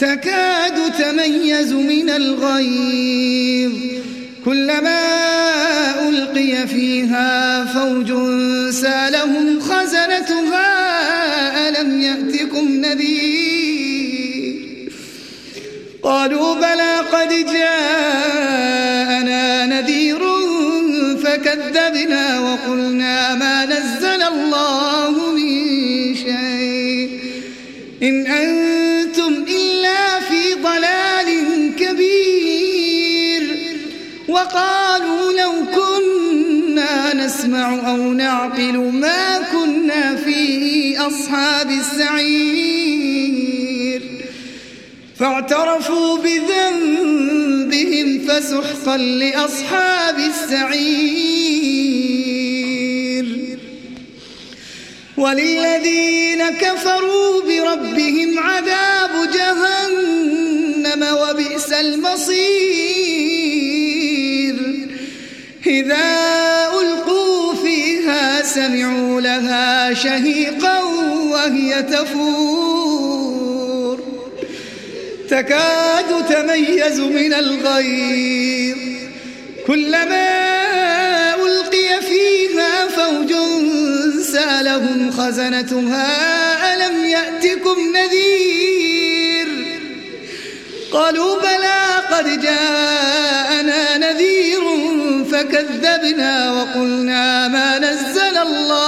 تكاد تميز من الغيظ. كلما ألقي فيها فوج سألهم خزنتها ألم يأتكم نذير؟ قالوا بلى قد جاءنا نذير فكذبنا وقلنا ما نزل الله من شيء. إن أنتم أو نعقل ما كنا في أصحاب السعير. فاعترفوا بذنبهم فسحقا لأصحاب السعير. وللذين كفروا بربهم عذاب جهنم وبئس المصير. شهيقا وهي تفور. تكاد تميز من الغيظ كلما ألقي فيها فوج سألهم خزنتها ألم يأتكم نذير؟ قالوا بلى قد جاءنا نذير فكذبنا وقلنا ما نزل الله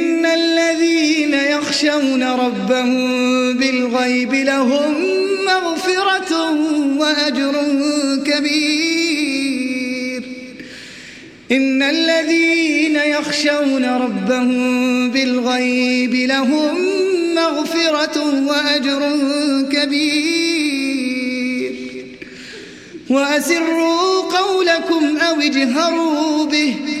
الذين يخشون ربهم بالغيب لهم مغفرة وأجر كبير. إن الذين يخشون ربهم بالغيب لهم مغفرة وأجر كبير. وأسروا قولكم أو اجهروا به.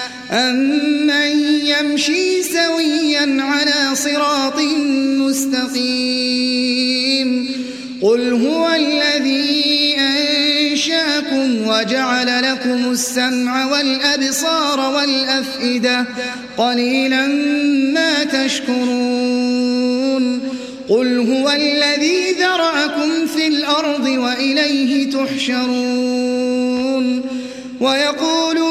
أمن يمشي سويا على صراط مستقيم. قل هو الذي أنشأكم وجعل لكم السمع والأبصار والأفئدة قليلا ما تشكرون. قل هو الذي ذرأكم في الأرض وإليه تحشرون. ويقولون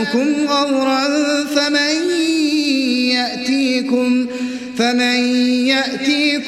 ماؤكم غورا فمن يأتيكم فمن يأتي